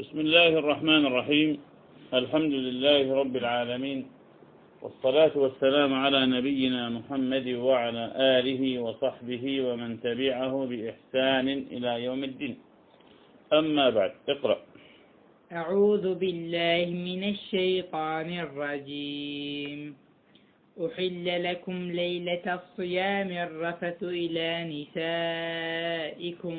بسم الله الرحمن الرحيم. الحمد لله رب العالمين. والصلاة والسلام على نبينا محمد وعلى آله وصحبه ومن تبعه بإحسان إلى يوم الدين. أما بعد اقرأ. أعوذ بالله من الشيطان الرجيم. أحل لكم ليلة الصيام الرفث إلى نسائكم.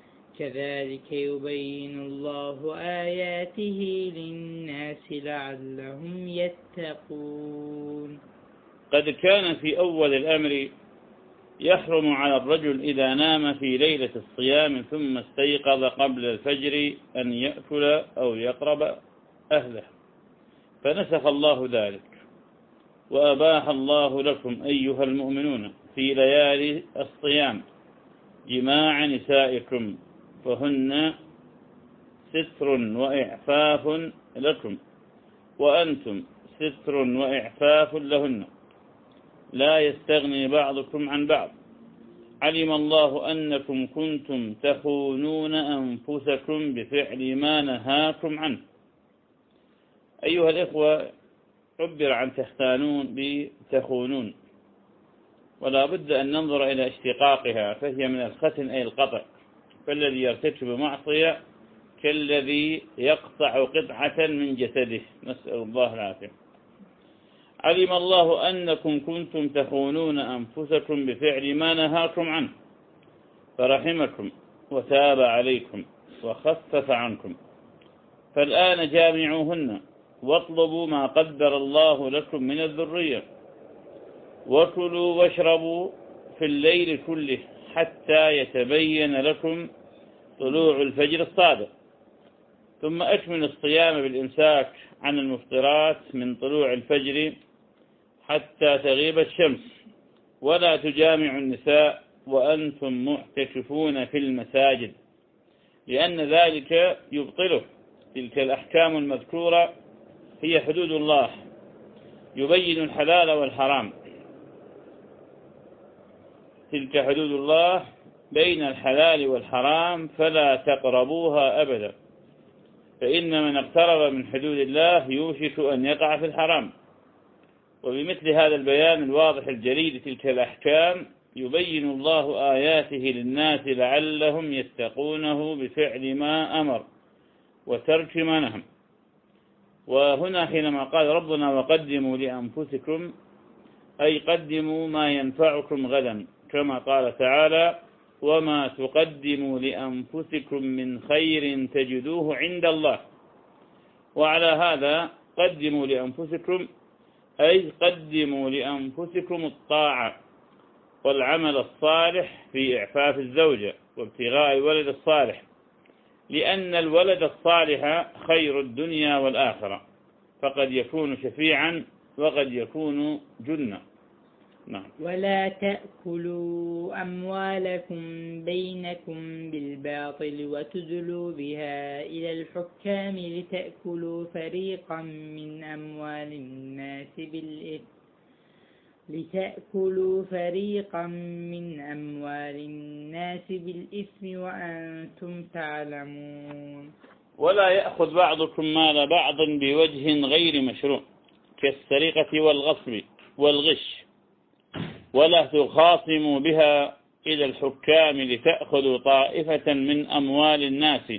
كذلك يبين الله آياته للناس لعلهم يتقون. قد كان في أول الأمر يحرم على الرجل إذا نام في ليلة الصيام ثم استيقظ قبل الفجر أن يأكل أو يقرب أهله. فنسخ الله ذلك. وأباح الله لكم أيها المؤمنون في ليالي الصيام جماع نسائكم فهن ستر وإعفاف لكم. وأنتم ستر وإعفاف لهن. لا يستغني بعضكم عن بعض. علم الله أنكم كنتم تخونون أنفسكم بفعل ما نهاكم عنه. أيها الإخوة عبر عن تختانون بتخونون. ولا بد أن ننظر إلى اشتقاقها فهي من الختن أي القطع. فالذي يرتكب معصية كالذي يقطع قطعة من جسده. نسأل الله العافية. علم الله أنكم كنتم تخونون أنفسكم بفعل ما نهاكم عنه. فرحمكم وتاب عليكم وخفف عنكم. فالآن جامعوهن واطلبوا ما قدر الله لكم من الذرية. وكلوا واشربوا في الليل كله. حتى يتبين لكم طلوع الفجر الصادق. ثم أكمل الصيام بالإمساك عن المفطرات من طلوع الفجر حتى تغيب الشمس. ولا تجامعوا النساء وأنتم معتكفون في المساجد لأن ذلك يبطله. تلك الأحكام المذكورة هي حدود الله. يبين الحلال والحرام. تلك حدود الله بين الحلال والحرام فلا تقربوها أبدا. فإن من اقترب من حدود الله يوشك أن يقع في الحرام. وبمثل هذا البيان الواضح الجليل تلك الأحكام يبين الله آياته للناس لعلهم يتقونه بفعل ما أمر وترك ما نهم وهنا حينما قال ربنا وقدموا لأنفسكم أي قدموا ما ينفعكم غدا. كما قال تعالى وما تقدموا لأنفسكم من خير تجدوه عند الله وعلى هذا قدموا لأنفسكم أي قدموا لأنفسكم الطاعة والعمل الصالح في إعفاف الزوجة وابتغاء الولد الصالح لأن الولد الصالح خير الدنيا والآخرة فقد يكون شفيعا وقد يكون جنة نعم. ولا تأكلوا أموالكم بينكم بالباطل وتدلوا بها إلى الحكام لتأكلوا فريقا من أموال الناس بالإثم. لتأكلوا فريقا من أموال الناس بالإثم وأنتم تعلمون. ولا يأخذ بعضكم مال بعض بوجه غير مشروع كالسرقة والغصب والغش. ولا تخاصموا بها إلى الحكام لتأخذوا طائفة من أموال الناس.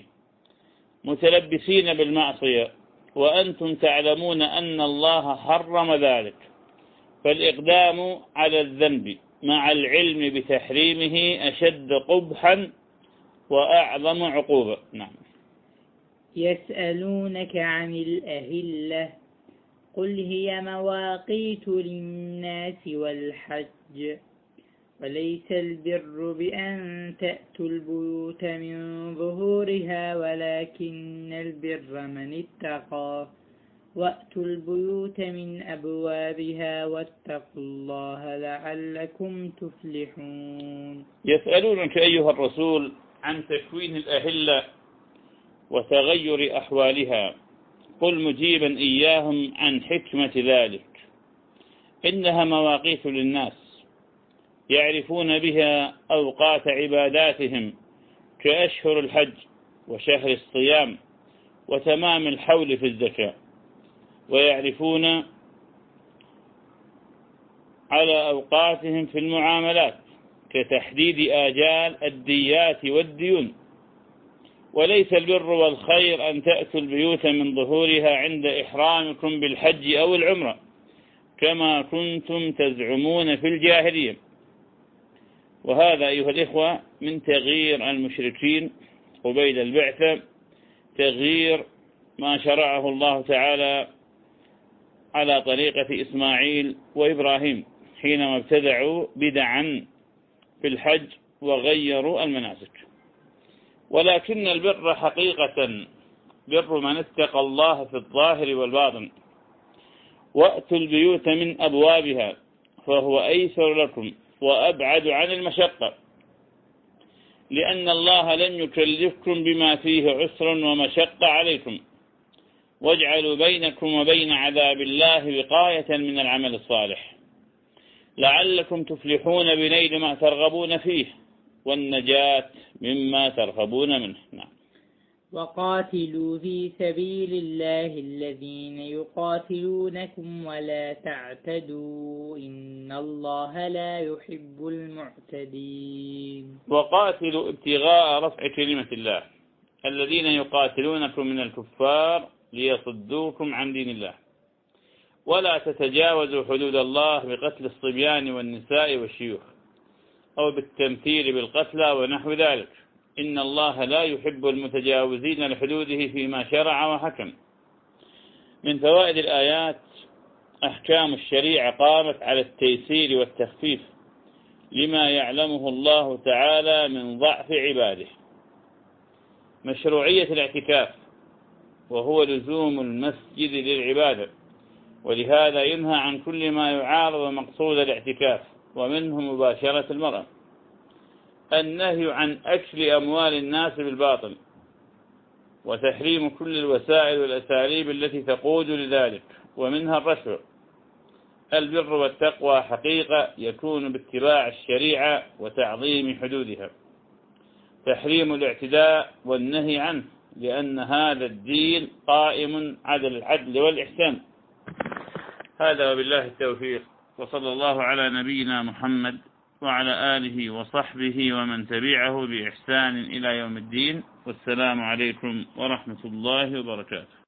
متلبسين بالمعصية وأنتم تعلمون أن الله حرم ذلك. فالإقدام على الذنب مع العلم بتحريمه أشد قبحا وأعظم عقوبة. نعم. يسألونك عن الأهلة. قل هي مواقيت للناس والحج. وليس البر بأن تأتوا البيوت من ظهورها ولكن البر من اتقى. وأتوا البيوت من أبوابها واتقوا الله لعلكم تفلحون. يسألونك أيها الرسول عن تكوين الأهلة وتغير أحوالها. قل مجيبا إياهم عن حكمة ذلك. إنها مواقيت للناس يعرفون بها أوقات عباداتهم كأشهر الحج وشهر الصيام وتمام الحول في الزكاة ويعرفون على أوقاتهم في المعاملات كتحديد آجال الديات والديون. وليس البر والخير أن تأتوا البيوت من ظهورها عند إحرامكم بالحج أو العمرة كما كنتم تزعمون في الجاهلية. وهذا أيها الإخوة من تغيير المشركين قبيل البعثة تغيير ما شرعه الله تعالى على طريقة إسماعيل وإبراهيم حينما ابتدعوا بدعا في الحج وغيروا المناسك. ولكن البر حقيقة بر من اتقى الله في الظاهر والباطن وأتوا البيوت من أبوابها فهو أيسر لكم وأبعد عن المشقة. لأن الله لن يكلفكم بما فيه عسر ومشقة عليكم. واجعلوا بينكم وبين عذاب الله وقاية من العمل الصالح. لعلكم تفلحون بنيل ما ترغبون فيه. والنجاة مما ترغبون منه. نعم. وقاتلوا في سبيل الله الذين يقاتلونكم ولا تعتدوا إن الله لا يحب المعتدين. وقاتلوا ابتغاء رفع كلمة الله. الذين يقاتلونكم من الكفار ليصدوكم عن دين الله. ولا تتجاوزوا حدود الله بقتل الصبيان والنساء والشيوخ. أو بالتمثيل بالقتلى ونحو ذلك. إن الله لا يحب المتجاوزين لحدوده فيما شرع وحكم. من فوائد الآيات أحكام الشريعة قامت على التيسير والتخفيف لما يعلمه الله تعالى من ضعف عباده. مشروعية الاعتكاف وهو لزوم المسجد للعبادة ولهذا ينهى عن كل ما يعارض مقصود الاعتكاف. ومنه مباشرة المرأة. النهي عن أكل أموال الناس بالباطل وتحريم كل الوسائل والأساليب التي تقود لذلك ومنها الرشوة. البر والتقوى حقيقة يكون باتباع الشريعة وتعظيم حدودها. تحريم الاعتداء والنهي عنه لأن هذا الدين قائم على العدل والإحسان. هذا وبالله التوفيق. وصلى الله على نبينا محمد وعلى آله وصحبه ومن تبعه بإحسان إلى يوم الدين. والسلام عليكم ورحمة الله وبركاته.